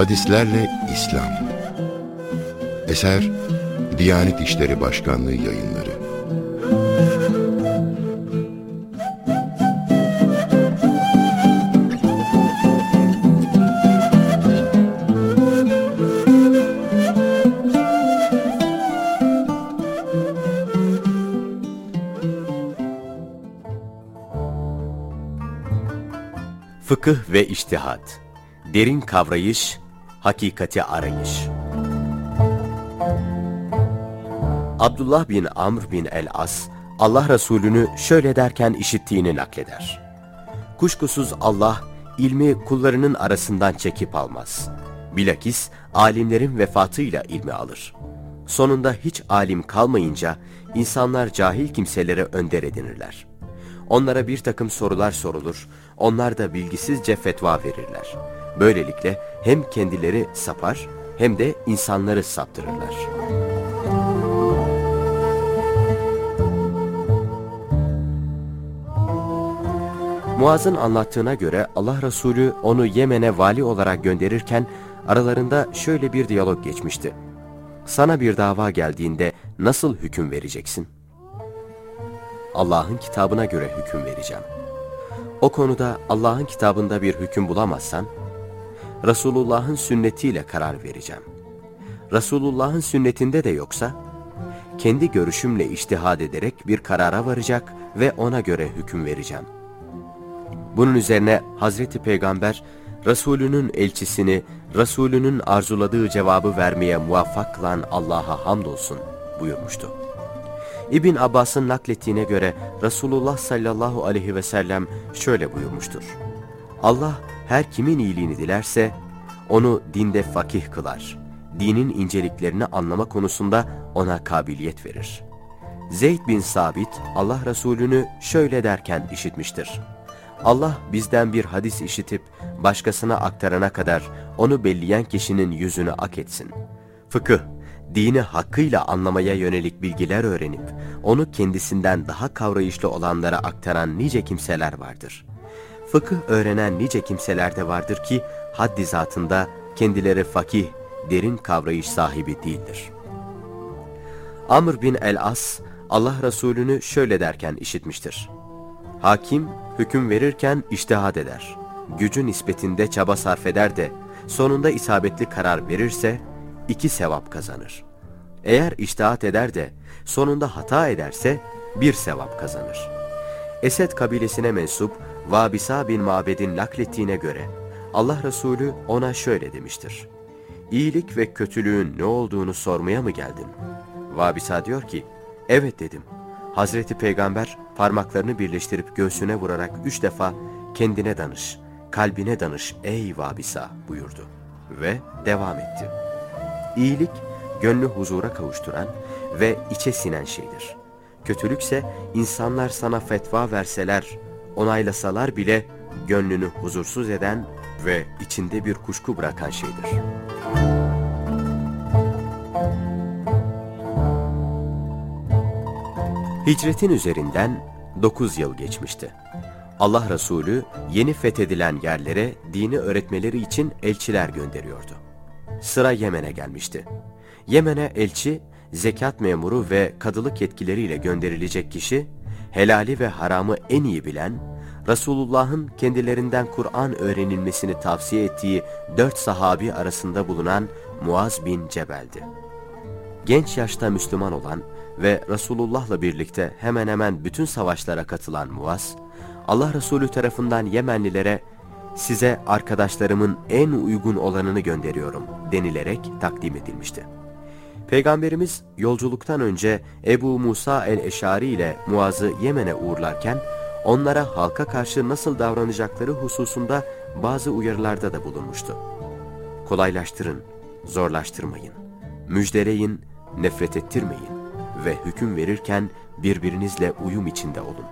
Hadislerle İslam. Eser Diyanet İşleri Başkanlığı yayınları. Fıkıh ve İçtihat. Derin kavrayış, hakikati arayış. Abdullah bin Amr bin el-As, Allah Resulü'nü şöyle derken işittiğini nakleder. Kuşkusuz Allah, ilmi kullarının arasından çekip almaz. Bilakis, alimlerin vefatıyla ilmi alır. Sonunda hiç alim kalmayınca, insanlar cahil kimselere önder edinirler. Onlara bir takım sorular sorulur, onlar da bilgisizce fetva verirler. Böylelikle hem kendileri sapar hem de insanları saptırırlar. Muaz'ın anlattığına göre Allah Resulü onu Yemen'e vali olarak gönderirken aralarında şöyle bir diyalog geçmişti. Sana bir dava geldiğinde nasıl hüküm vereceksin? Allah'ın kitabına göre hüküm vereceğim. O konuda Allah'ın kitabında bir hüküm bulamazsan, Resulullah'ın sünnetiyle karar vereceğim. Resulullah'ın sünnetinde de yoksa, kendi görüşümle iştihad ederek bir karara varacak ve ona göre hüküm vereceğim. Bunun üzerine Hazreti Peygamber, Resulünün elçisini, Resulünün arzuladığı cevabı vermeye muvaffak kılan Allah'a hamdolsun buyurmuştu. İbn Abbas'ın naklettiğine göre Resulullah sallallahu aleyhi ve sellem şöyle buyurmuştur. Allah her kimin iyiliğini dilerse onu dinde fakih kılar. Dinin inceliklerini anlama konusunda ona kabiliyet verir. Zeyd bin Sabit Allah Resulü'nü şöyle derken işitmiştir. Allah bizden bir hadis işitip başkasına aktarana kadar onu belleyen kişinin yüzünü ak etsin. Fıkıh, dini hakkıyla anlamaya yönelik bilgiler öğrenip onu kendisinden daha kavrayışlı olanlara aktaran nice kimseler vardır. Fıkıh öğrenen nice kimseler de vardır ki haddi zatında kendileri fakih, derin kavrayış sahibi değildir. Amr bin el-As Allah Resulü'nü şöyle derken işitmiştir. Hakim hüküm verirken iştihad eder. Gücü nispetinde çaba sarf eder de sonunda isabetli karar verirse iki sevap kazanır. Eğer iştihat eder de sonunda hata ederse bir sevap kazanır. Esed kabilesine mensup Vabisa bin Mabed'in naklettiğine göre Allah Resulü ona şöyle demiştir. İyilik ve kötülüğün ne olduğunu sormaya mı geldin? Vabisa diyor ki, evet dedim. Hazreti Peygamber parmaklarını birleştirip göğsüne vurarak üç defa kendine danış, kalbine danış ey Vabisa buyurdu. Ve devam etti. İyilik, gönlü huzura kavuşturan ve içe sinen şeydir. Kötülükse insanlar sana fetva verseler, onaylasalar bile gönlünü huzursuz eden ve içinde bir kuşku bırakan şeydir. Hicretin üzerinden 9 yıl geçmişti. Allah Resulü yeni fethedilen yerlere dini öğretmeleri için elçiler gönderiyordu. Sıra Yemen'e gelmişti. Yemen'e elçi, zekat memuru ve kadılık yetkileriyle gönderilecek kişi, helali ve haramı en iyi bilen, Resulullah'ın kendilerinden Kur'an öğrenilmesini tavsiye ettiği dört sahabi arasında bulunan Muaz bin Cebel'di. Genç yaşta Müslüman olan ve Resulullah'la birlikte hemen hemen bütün savaşlara katılan Muaz, Allah Resulü tarafından Yemenlilere size arkadaşlarımın en uygun olanını gönderiyorum denilerek takdim edilmişti. Peygamberimiz yolculuktan önce Ebu Musa el-Eşari ile Muaz'ı Yemen'e uğurlarken onlara halka karşı nasıl davranacakları hususunda bazı uyarılarda da bulunmuştu. Kolaylaştırın, zorlaştırmayın, müjdeleyin, nefret ettirmeyin ve hüküm verirken birbirinizle uyum içinde olun.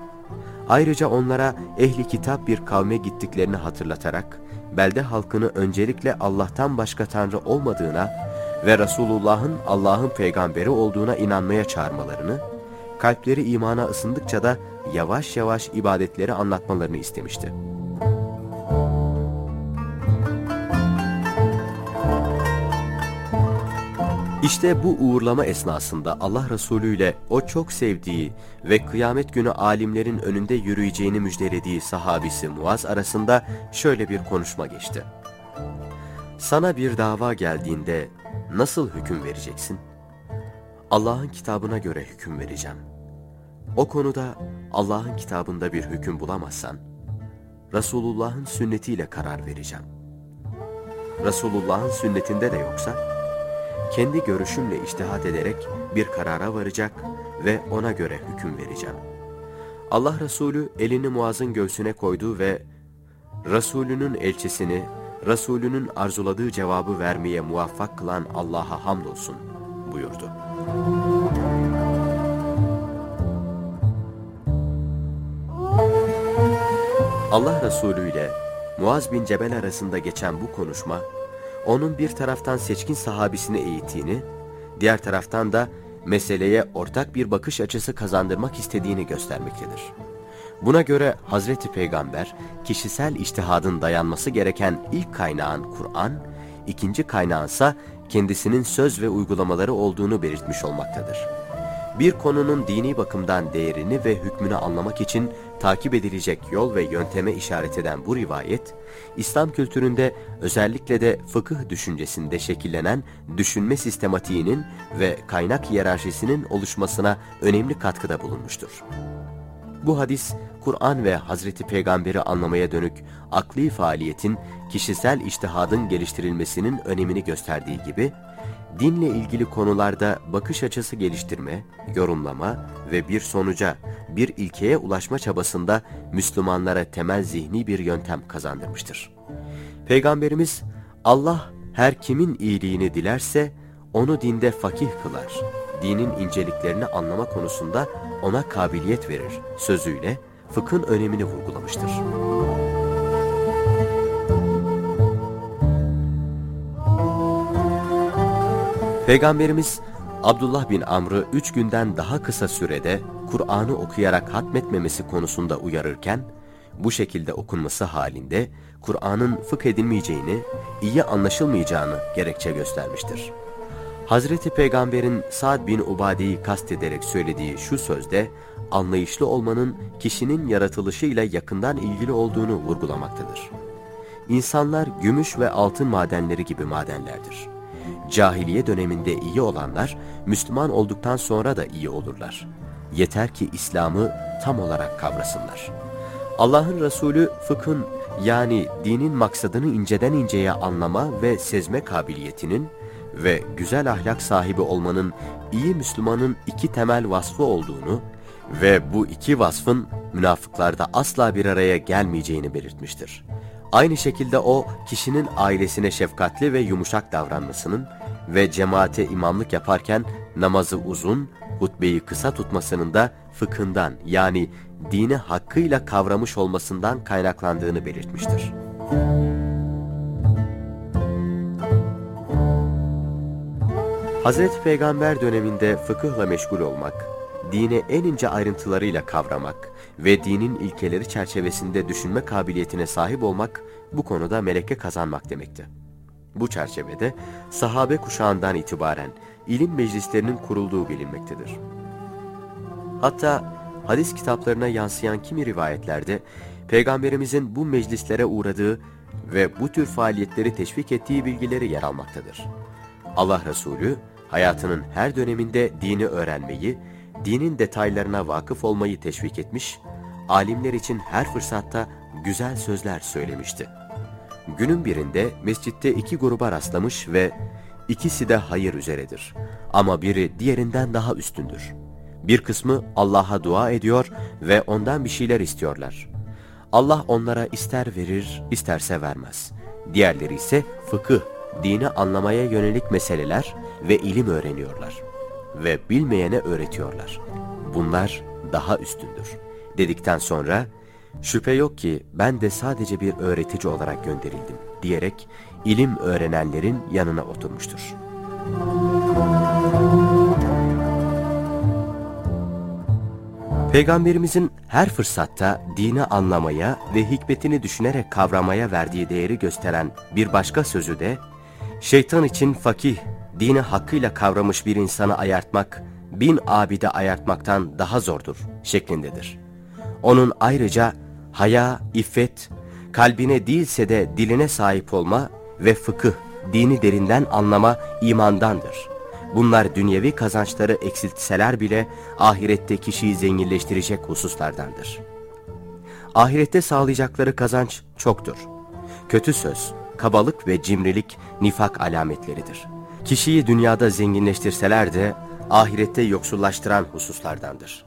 Ayrıca onlara ehli kitap bir kavme gittiklerini hatırlatarak, belde halkını öncelikle Allah'tan başka Tanrı olmadığına ve Resulullah'ın Allah'ın peygamberi olduğuna inanmaya çağırmalarını, kalpleri imana ısındıkça da yavaş yavaş ibadetleri anlatmalarını istemişti. İşte bu uğurlama esnasında Allah Resulü ile o çok sevdiği ve kıyamet günü alimlerin önünde yürüyeceğini müjdelediği sahabisi Muaz arasında şöyle bir konuşma geçti. Sana bir dava geldiğinde nasıl hüküm vereceksin? Allah'ın kitabına göre hüküm vereceğim. O konuda Allah'ın kitabında bir hüküm bulamazsan, Resulullah'ın sünnetiyle karar vereceğim. Resulullah'ın sünnetinde de yoksa, kendi görüşümle iştihat ederek bir karara varacak ve ona göre hüküm vereceğim. Allah Resulü elini Muaz'ın göğsüne koydu ve Resulünün elçisini, Resulünün arzuladığı cevabı vermeye muvaffak kılan Allah'a hamdolsun buyurdu. Allah Resulü ile Muaz bin Cebel arasında geçen bu konuşma, onun bir taraftan seçkin sahabisini eğittiğini, diğer taraftan da meseleye ortak bir bakış açısı kazandırmak istediğini göstermektedir. Buna göre Hazreti Peygamber, kişisel iştihadın dayanması gereken ilk kaynağın Kur'an, ikinci kaynağınsa kendisinin söz ve uygulamaları olduğunu belirtmiş olmaktadır. Bir konunun dini bakımdan değerini ve hükmünü anlamak için takip edilecek yol ve yönteme işaret eden bu rivayet, İslam kültüründe özellikle de fıkıh düşüncesinde şekillenen düşünme sistematiğinin ve kaynak hiyerarşisinin oluşmasına önemli katkıda bulunmuştur. Bu hadis, Kur'an ve Hazreti Peygamber'i anlamaya dönük akli faaliyetin, kişisel iştihadın geliştirilmesinin önemini gösterdiği gibi, dinle ilgili konularda bakış açısı geliştirme, yorumlama ve bir sonuca, bir ilkeye ulaşma çabasında Müslümanlara temel zihni bir yöntem kazandırmıştır. Peygamberimiz, Allah her kimin iyiliğini dilerse onu dinde fakih kılar, dinin inceliklerini anlama konusunda ona kabiliyet verir sözüyle fıkhın önemini vurgulamıştır. Peygamberimiz Abdullah bin Amr'ı üç günden daha kısa sürede Kur'an'ı okuyarak hatmetmemesi konusunda uyarırken, bu şekilde okunması halinde Kur'an'ın fıkh edilmeyeceğini, iyi anlaşılmayacağını gerekçe göstermiştir. Hazreti Peygamber'in Sa'd bin Ubade'yi kastederek söylediği şu sözde, anlayışlı olmanın kişinin yaratılışıyla yakından ilgili olduğunu vurgulamaktadır. İnsanlar gümüş ve altın madenleri gibi madenlerdir. Cahiliye döneminde iyi olanlar, Müslüman olduktan sonra da iyi olurlar. Yeter ki İslam'ı tam olarak kavrasınlar. Allah'ın Resulü fıkhın yani dinin maksadını inceden inceye anlama ve sezme kabiliyetinin ve güzel ahlak sahibi olmanın iyi Müslümanın iki temel vasfı olduğunu ve bu iki vasfın münafıklarda asla bir araya gelmeyeceğini belirtmiştir. Aynı şekilde o, kişinin ailesine şefkatli ve yumuşak davranmasının ve cemaate imamlık yaparken namazı uzun, hutbeyi kısa tutmasının da fıkhından yani dini hakkıyla kavramış olmasından kaynaklandığını belirtmiştir. Hazreti Peygamber döneminde fıkıhla meşgul olmak, dine en ince ayrıntılarıyla kavramak ve dinin ilkeleri çerçevesinde düşünme kabiliyetine sahip olmak bu konuda meleke kazanmak demekti. Bu çerçevede sahabe kuşağından itibaren ilim meclislerinin kurulduğu bilinmektedir. Hatta hadis kitaplarına yansıyan kimi rivayetlerde Peygamberimizin bu meclislere uğradığı ve bu tür faaliyetleri teşvik ettiği bilgileri yer almaktadır. Allah Resulü hayatının her döneminde dini öğrenmeyi, dinin detaylarına vakıf olmayı teşvik etmiş, alimler için her fırsatta güzel sözler söylemişti. Günün birinde mescitte iki gruba rastlamış ve ikisi de hayır üzeredir. Ama biri diğerinden daha üstündür. Bir kısmı Allah'a dua ediyor ve ondan bir şeyler istiyorlar. Allah onlara ister verir, isterse vermez. Diğerleri ise fıkıh, dini anlamaya yönelik meseleler ve ilim öğreniyorlar. Ve bilmeyene öğretiyorlar. Bunlar daha üstündür. Dedikten sonra, şüphe yok ki ben de sadece bir öğretici olarak gönderildim diyerek ilim öğrenenlerin yanına oturmuştur. Peygamberimizin her fırsatta dini anlamaya ve hikmetini düşünerek kavramaya verdiği değeri gösteren bir başka sözü de, şeytan için fakih, dini hakkıyla kavramış bir insanı ayartmak, bin abide ayartmaktan daha zordur şeklindedir. Onun ayrıca haya, iffet, kalbine değilse de diline sahip olma ve fıkıh, dini derinden anlama imandandır. Bunlar dünyevi kazançları eksiltseler bile ahirette kişiyi zenginleştirecek hususlardandır. Ahirette sağlayacakları kazanç çoktur. Kötü söz, kabalık ve cimrilik nifak alametleridir. Kişiyi dünyada zenginleştirseler de ahirette yoksullaştıran hususlardandır.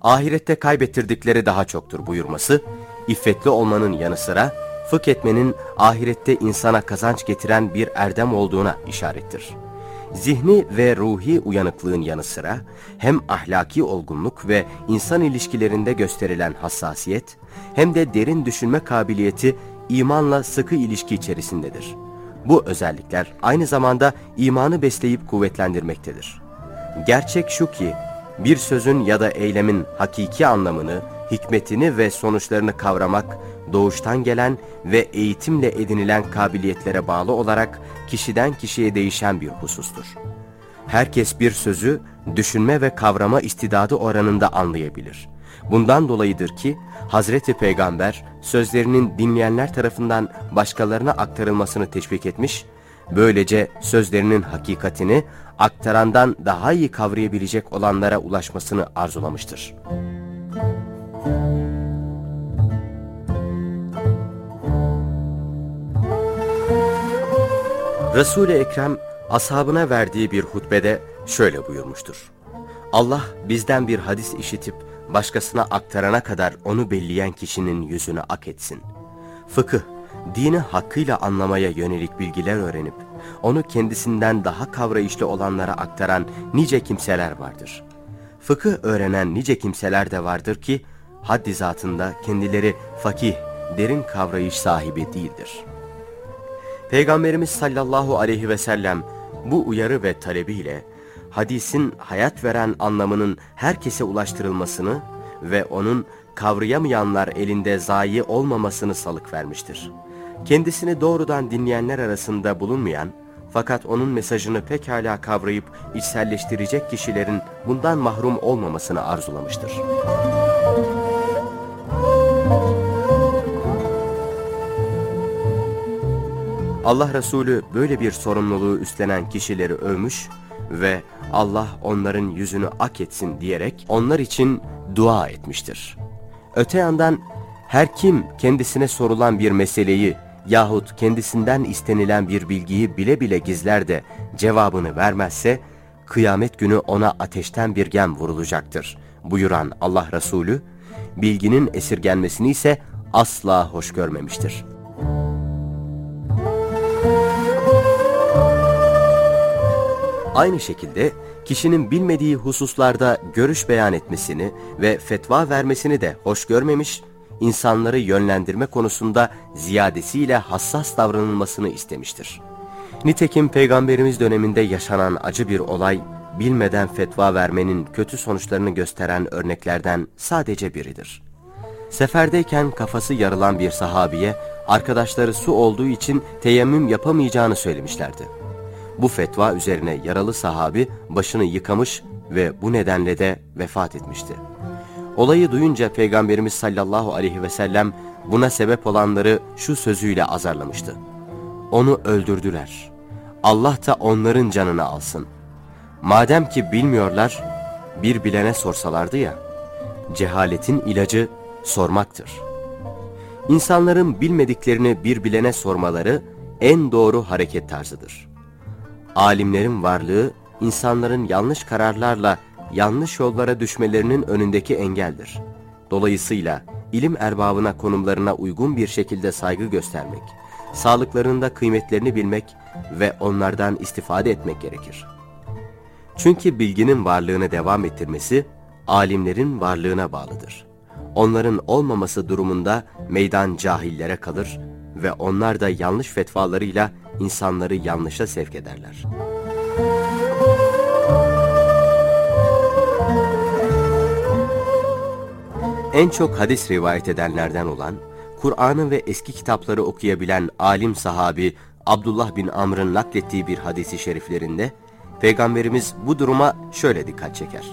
Ahirette kaybettirdikleri daha çoktur buyurması, iffetli olmanın yanı sıra fıkh etmenin ahirette insana kazanç getiren bir erdem olduğuna işarettir. Zihni ve ruhi uyanıklığın yanı sıra hem ahlaki olgunluk ve insan ilişkilerinde gösterilen hassasiyet hem de derin düşünme kabiliyeti imanla sıkı ilişki içerisindedir. Bu özellikler aynı zamanda imanı besleyip kuvvetlendirmektedir. Gerçek şu ki bir sözün ya da eylemin hakiki anlamını, hikmetini ve sonuçlarını kavramak doğuştan gelen ve eğitimle edinilen kabiliyetlere bağlı olarak kişiden kişiye değişen bir husustur. Herkes bir sözü düşünme ve kavrama istidadı oranında anlayabilir. Bundan dolayıdır ki Hazreti Peygamber sözlerinin dinleyenler tarafından başkalarına aktarılmasını teşvik etmiş, böylece sözlerinin hakikatini aktarandan daha iyi kavrayabilecek olanlara ulaşmasını arzulamıştır. Resul-i Ekrem ashabına verdiği bir hutbede şöyle buyurmuştur. Allah bizden bir hadis işitip başkasına aktarana kadar onu belleyen kişinin yüzünü ak etsin. Fıkıh, dini hakkıyla anlamaya yönelik bilgiler öğrenip, onu kendisinden daha kavrayışlı olanlara aktaran nice kimseler vardır. Fıkıh öğrenen nice kimseler de vardır ki, haddi zatında kendileri fakih, derin kavrayış sahibi değildir. Peygamberimiz sallallahu aleyhi ve sellem bu uyarı ve talebiyle, hadisin hayat veren anlamının herkese ulaştırılmasını ve onun kavrayamayanlar elinde zayi olmamasını salık vermiştir. Kendisini doğrudan dinleyenler arasında bulunmayan, fakat onun mesajını pekala kavrayıp içselleştirecek kişilerin bundan mahrum olmamasını arzulamıştır. Allah Resulü böyle bir sorumluluğu üstlenen kişileri övmüş ve Allah onların yüzünü ak etsin diyerek onlar için dua etmiştir. Öte yandan her kim kendisine sorulan bir meseleyi yahut kendisinden istenilen bir bilgiyi bile bile gizler de cevabını vermezse, kıyamet günü ona ateşten bir gem vurulacaktır buyuran Allah Resulü, bilginin esirgenmesini ise asla hoş görmemiştir. Aynı şekilde kişinin bilmediği hususlarda görüş beyan etmesini ve fetva vermesini de hoş görmemiş, insanları yönlendirme konusunda ziyadesiyle hassas davranılmasını istemiştir. Nitekim Peygamberimiz döneminde yaşanan acı bir olay, bilmeden fetva vermenin kötü sonuçlarını gösteren örneklerden sadece biridir. Seferdeyken kafası yarılan bir sahabiye, arkadaşları su olduğu için teyemmüm yapamayacağını söylemişlerdi. Bu fetva üzerine yaralı sahabi başını yıkamış ve bu nedenle de vefat etmişti. Olayı duyunca Peygamberimiz sallallahu aleyhi ve sellem buna sebep olanları şu sözüyle azarlamıştı. Onu öldürdüler. Allah da onların canını alsın. Madem ki bilmiyorlar, bir bilene sorsalardı ya, cehaletin ilacı sormaktır. İnsanların bilmediklerini bir bilene sormaları en doğru hareket tarzıdır. Alimlerin varlığı, insanların yanlış kararlarla yanlış yollara düşmelerinin önündeki engeldir. Dolayısıyla ilim erbabına konumlarına uygun bir şekilde saygı göstermek, sağlıklarında kıymetlerini bilmek ve onlardan istifade etmek gerekir. Çünkü bilginin varlığını devam ettirmesi, alimlerin varlığına bağlıdır. Onların olmaması durumunda meydan cahillere kalır ve onlar da yanlış fetvalarıyla insanları yanlışa sevk ederler. En çok hadis rivayet edenlerden olan, Kur'an'ı ve eski kitapları okuyabilen alim sahabi Abdullah bin Amr'ın naklettiği bir hadisi şeriflerinde, Peygamberimiz bu duruma şöyle dikkat çeker.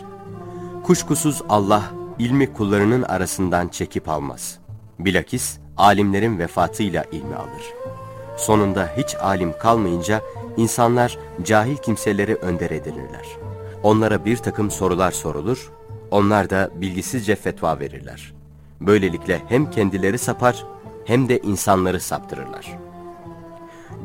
Kuşkusuz Allah ilmi kullarının arasından çekip almaz. Bilakis alimlerin vefatıyla ilmi alır. Sonunda hiç alim kalmayınca insanlar cahil kimseleri önder edilirler. Onlara bir takım sorular sorulur, onlar da bilgisizce fetva verirler. Böylelikle hem kendileri sapar hem de insanları saptırırlar.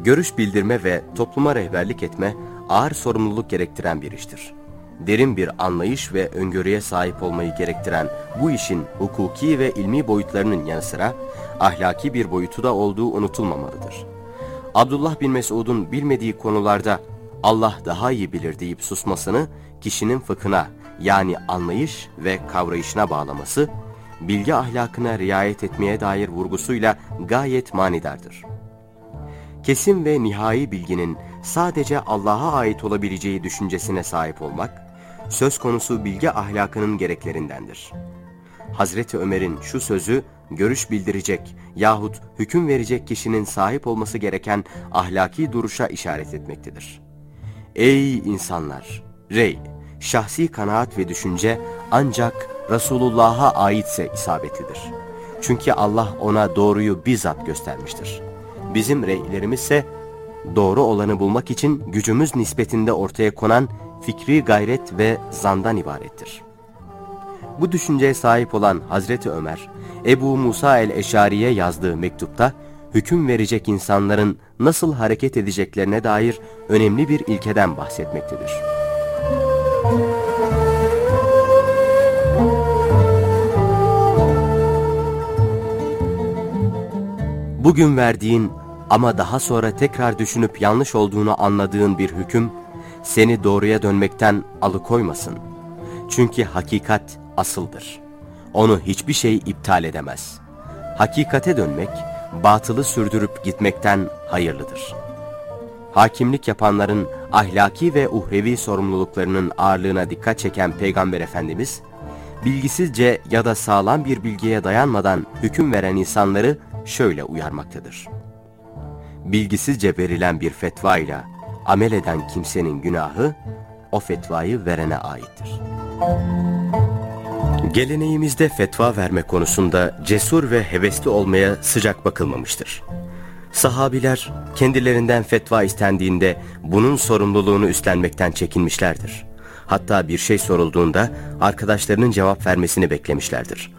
Görüş bildirme ve topluma rehberlik etme ağır sorumluluk gerektiren bir iştir. Derin bir anlayış ve öngörüye sahip olmayı gerektiren bu işin hukuki ve ilmi boyutlarının yanı sıra ahlaki bir boyutu da olduğu unutulmamalıdır. Abdullah bin Mesud'un bilmediği konularda Allah daha iyi bilir deyip susmasını kişinin fıkhına yani anlayış ve kavrayışına bağlaması, bilgi ahlakına riayet etmeye dair vurgusuyla gayet manidardır. Kesin ve nihai bilginin sadece Allah'a ait olabileceği düşüncesine sahip olmak, söz konusu bilgi ahlakının gereklerindendir. Hazreti Ömer'in şu sözü, görüş bildirecek yahut hüküm verecek kişinin sahip olması gereken ahlaki duruşa işaret etmektedir. Ey insanlar! Rey, şahsi kanaat ve düşünce ancak Resulullah'a aitse isabetlidir. Çünkü Allah ona doğruyu bizzat göstermiştir. Bizim reylerimiz ise doğru olanı bulmak için gücümüz nispetinde ortaya konan fikri gayret ve zandan ibarettir. Bu düşünceye sahip olan Hazreti Ömer, Ebu Musa el-Eşari'ye yazdığı mektupta, hüküm verecek insanların nasıl hareket edeceklerine dair önemli bir ilkeden bahsetmektedir. Bugün verdiğin ama daha sonra tekrar düşünüp yanlış olduğunu anladığın bir hüküm, seni doğruya dönmekten alıkoymasın. Çünkü hakikat asıldır. Onu hiçbir şey iptal edemez. Hakikate dönmek, batılı sürdürüp gitmekten hayırlıdır. Hakimlik yapanların ahlaki ve uhrevi sorumluluklarının ağırlığına dikkat çeken Peygamber Efendimiz, bilgisizce ya da sağlam bir bilgiye dayanmadan hüküm veren insanları şöyle uyarmaktadır. Bilgisizce verilen bir fetva ile amel eden kimsenin günahı o fetvayı verene aittir. Geleneğimizde fetva verme konusunda cesur ve hevesli olmaya sıcak bakılmamıştır. Sahabiler kendilerinden fetva istendiğinde bunun sorumluluğunu üstlenmekten çekinmişlerdir. Hatta bir şey sorulduğunda arkadaşlarının cevap vermesini beklemişlerdir.